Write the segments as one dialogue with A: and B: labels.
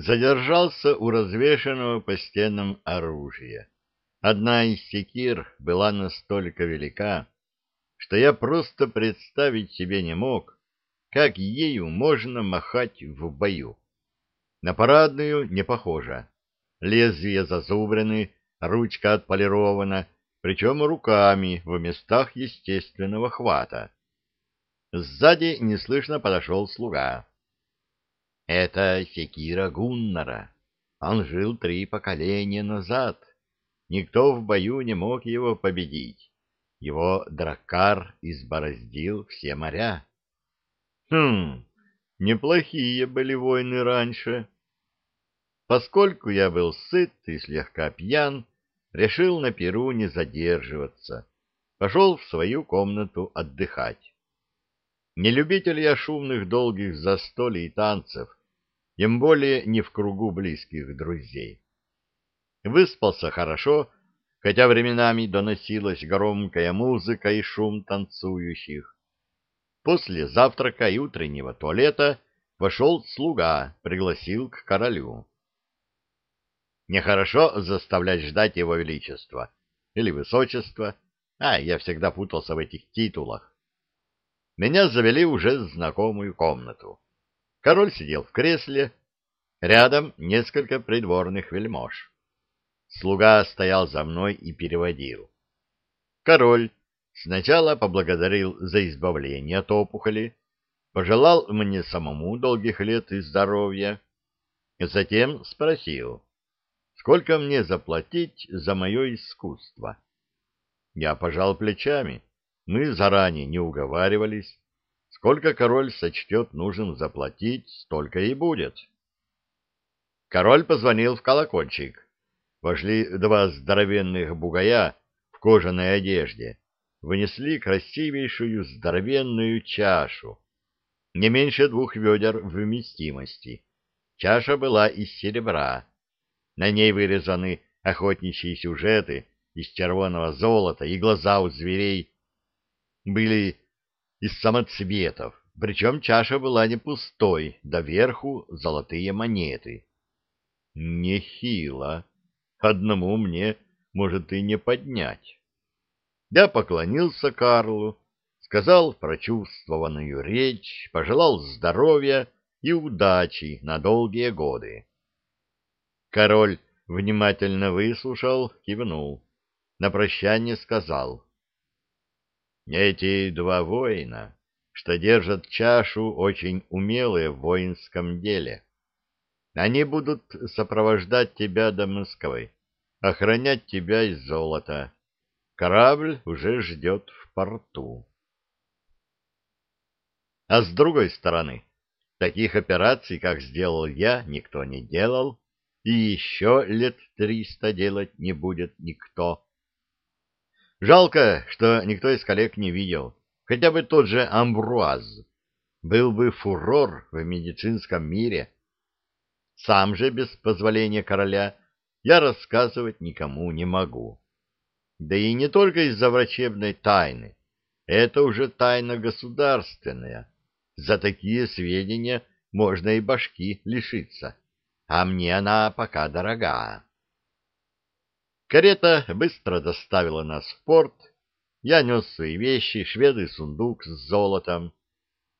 A: задержался у развешанного по стенам оружия. Одна из секир была настолько велика, что я просто представить себе не мог, как ею можно махать в бою. На парадную не похоже. Лезвия зазубрены, ручка отполирована, причем руками в местах естественного хвата. Сзади неслышно подошел слуга. Это секира Гуннара. Он жил три поколения назад. Никто в бою не мог его победить. Его драккар избороздил все моря. Хм, неплохие были войны раньше. Поскольку я был сыт и слегка пьян, решил на Перу не задерживаться. Пошел в свою комнату отдыхать. Не любитель я шумных долгих застолий и танцев, тем более не в кругу близких друзей. Выспался хорошо, хотя временами доносилась громкая музыка и шум танцующих. После завтрака и утреннего туалета вошел слуга, пригласил к королю. Нехорошо заставлять ждать его величество или высочество, а я всегда путался в этих титулах. Меня завели уже в знакомую комнату. Король сидел в кресле, рядом несколько придворных вельмож. Слуга стоял за мной и переводил. Король сначала поблагодарил за избавление от опухоли, пожелал мне самому долгих лет и здоровья, затем спросил, сколько мне заплатить за мое искусство. Я пожал плечами, мы заранее не уговаривались, Сколько король сочтет нужным заплатить, столько и будет. Король позвонил в колокольчик. Вошли два здоровенных бугая в кожаной одежде. Вынесли красивейшую здоровенную чашу. Не меньше двух ведер вместимости. Чаша была из серебра. На ней вырезаны охотничьи сюжеты из червоного золота, и глаза у зверей были из самоцветов, причем чаша была не пустой, доверху золотые монеты. Нехило. Одному мне, может, и не поднять. Я поклонился Карлу, сказал прочувствованную речь, пожелал здоровья и удачи на долгие годы. Король внимательно выслушал, кивнул. На прощание сказал — эти два воина, что держат чашу, очень умелые в воинском деле. Они будут сопровождать тебя до Москвы, охранять тебя из золота. Корабль уже ждет в порту. А с другой стороны, таких операций, как сделал я, никто не делал, и еще лет триста делать не будет никто. Жалко, что никто из коллег не видел. Хотя бы тот же Амбруаз. Был бы фурор в медицинском мире. Сам же, без позволения короля, я рассказывать никому не могу. Да и не только из-за врачебной тайны. Это уже тайна государственная. За такие сведения можно и башки лишиться. А мне она пока дорога. Карета быстро доставила нас в порт. Я нес свои вещи, шведы сундук с золотом.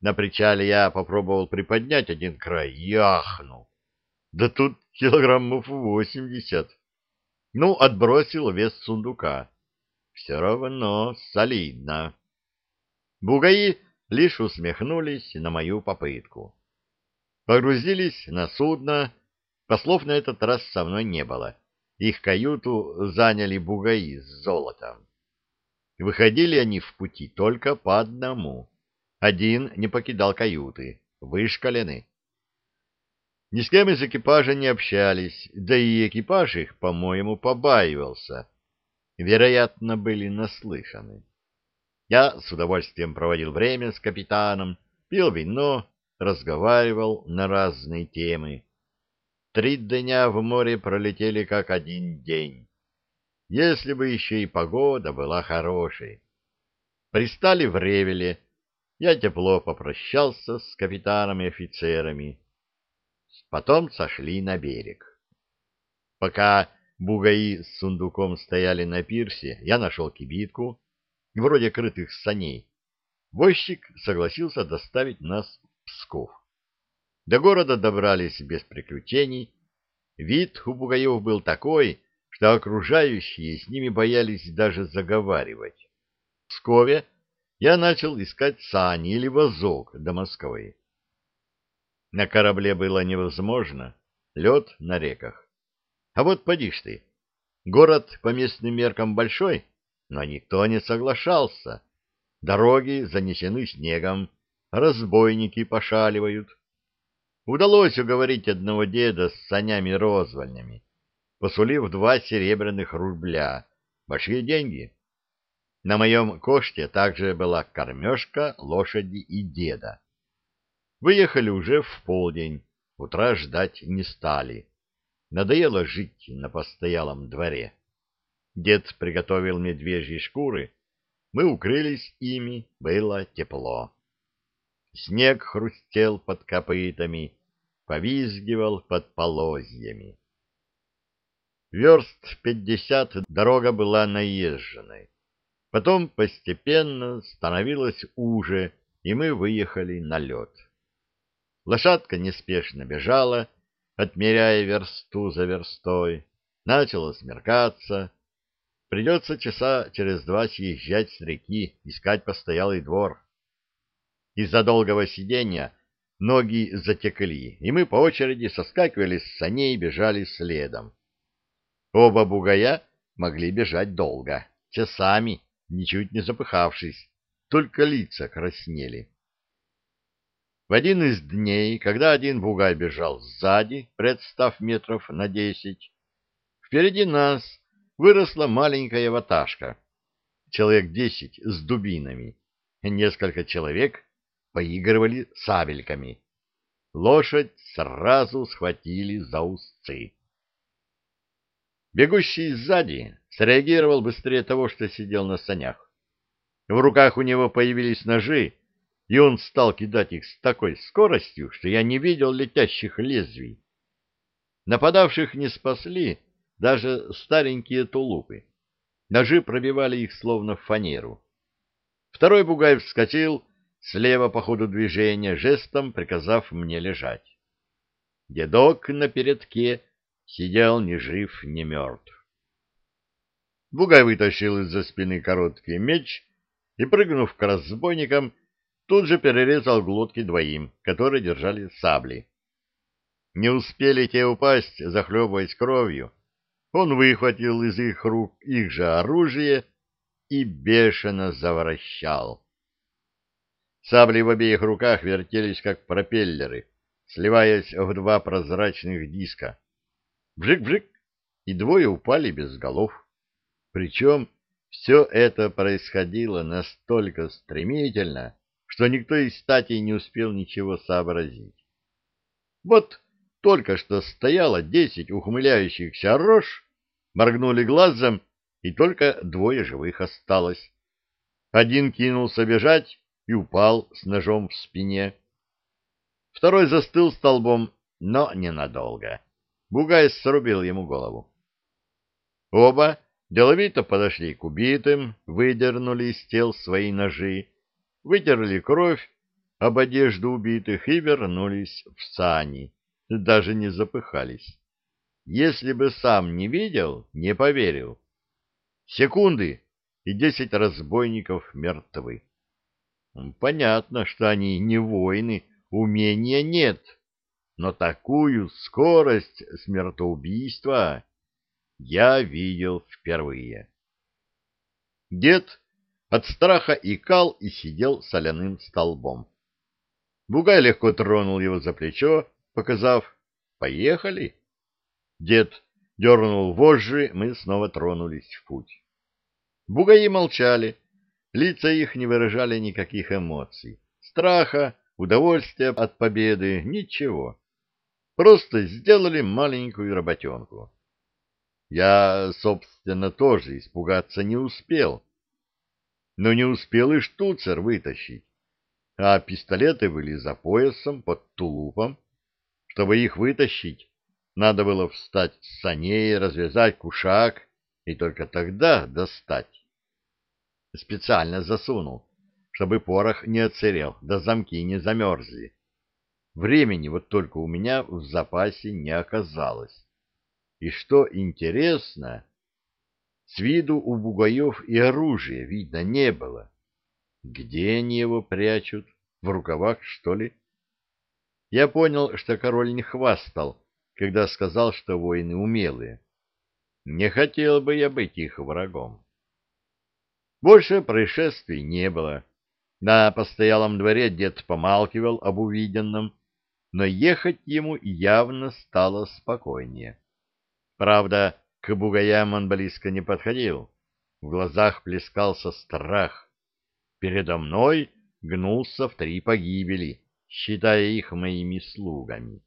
A: На причале я попробовал приподнять один край и ахнул. Да тут килограммов восемьдесят. Ну, отбросил вес сундука. Все равно солидно. Бугаи лишь усмехнулись на мою попытку. Погрузились на судно. Послов на этот раз со мной не было. Их каюту заняли бугаи с золотом. Выходили они в пути только по одному. Один не покидал каюты, вышкалены. Ни с кем из экипажа не общались, да и экипаж их, по-моему, побаивался. Вероятно, были наслышаны. Я с удовольствием проводил время с капитаном, пил вино, разговаривал на разные темы. Три дня в море пролетели как один день. Если бы еще и погода была хорошей. Пристали в Ревеле. Я тепло попрощался с капитаном и офицерами. Потом сошли на берег. Пока бугаи с сундуком стояли на пирсе, я нашел кибитку, вроде крытых саней. Возчик согласился доставить нас в Псков. До города добрались без приключений. Вид у бугаев был такой, что окружающие с ними боялись даже заговаривать. В Пскове я начал искать сани или вазок до Москвы. На корабле было невозможно, лед на реках. А вот поди ж ты, город по местным меркам большой, но никто не соглашался. Дороги занесены снегом, разбойники пошаливают. Удалось уговорить одного деда с санями-розвальнями, посулив два серебряных рубля. Большие деньги. На моем коште также была кормежка лошади и деда. Выехали уже в полдень, утра ждать не стали. Надоело жить на постоялом дворе. Дед приготовил медвежьи шкуры, мы укрылись ими, было тепло. Снег хрустел под копытами, повизгивал под полозьями. Верст пятьдесят дорога была наезженной. Потом постепенно становилась уже, и мы выехали на лед. Лошадка неспешно бежала, отмеряя версту за верстой. Начало смеркаться. Придется часа через два съезжать с реки, искать постоялый двор. Из-за долгого сидения ноги затекли, и мы по очереди соскакивали с саней и бежали следом. Оба бугая могли бежать долго, часами, ничуть не запыхавшись, только лица краснели. В один из дней, когда один бугай бежал сзади, представ метров на десять, впереди нас выросла маленькая ваташка, человек десять с дубинами. Несколько человек поигрывали сабельками. Лошадь сразу схватили за узцы. Бегущий сзади среагировал быстрее того, что сидел на санях. В руках у него появились ножи, и он стал кидать их с такой скоростью, что я не видел летящих лезвий. Нападавших не спасли даже старенькие тулупы. Ножи пробивали их словно фанеру. Второй бугай вскочил слева по ходу движения, жестом приказав мне лежать. Дедок на передке сидел ни жив, ни мертв. Бугай вытащил из-за спины короткий меч и, прыгнув к разбойникам, тут же перерезал глотки двоим, которые держали сабли. Не успели те упасть, захлебываясь кровью. Он выхватил из их рук их же оружие и бешено заворощал. Сабли в обеих руках вертелись, как пропеллеры, сливаясь в два прозрачных диска. Бжик-бжик, и двое упали без голов. Причем все это происходило настолько стремительно, что никто из стати не успел ничего сообразить. Вот только что стояло десять ухмыляющихся рож, моргнули глазом, и только двое живых осталось. Один кинулся бежать и упал с ножом в спине. Второй застыл столбом, но ненадолго. Бугай срубил ему голову. Оба деловито подошли к убитым, выдернули из тел свои ножи, вытерли кровь об одежду убитых и вернулись в сани, даже не запыхались. Если бы сам не видел, не поверил. Секунды, и десять разбойников мертвы. Понятно, что они не воины, умения нет, но такую скорость смертоубийства я видел впервые. Дед от страха икал и сидел соляным столбом. Бугай легко тронул его за плечо, показав «Поехали!». Дед дернул вожжи, мы снова тронулись в путь. Бугаи молчали, лица их не выражали никаких эмоций. Страха, удовольствия от победы, ничего. Просто сделали маленькую работенку. Я, собственно, тоже испугаться не успел но не успел и штуцер вытащить, а пистолеты были за поясом под тулупом. Чтобы их вытащить, надо было встать с саней, развязать кушак и только тогда достать. Специально засунул, чтобы порох не отсырел, да замки не замерзли. Времени вот только у меня в запасе не оказалось. И что интересно, с виду у бугаев и оружия видно не было. Где они его прячут? В рукавах, что ли? Я понял, что король не хвастал, когда сказал, что воины умелые. Не хотел бы я быть их врагом. Больше происшествий не было. На постоялом дворе дед помалкивал об увиденном, но ехать ему явно стало спокойнее. Правда, к бугаям он близко не подходил. В глазах плескался страх. Передо мной гнулся в три погибели, считая их моими слугами.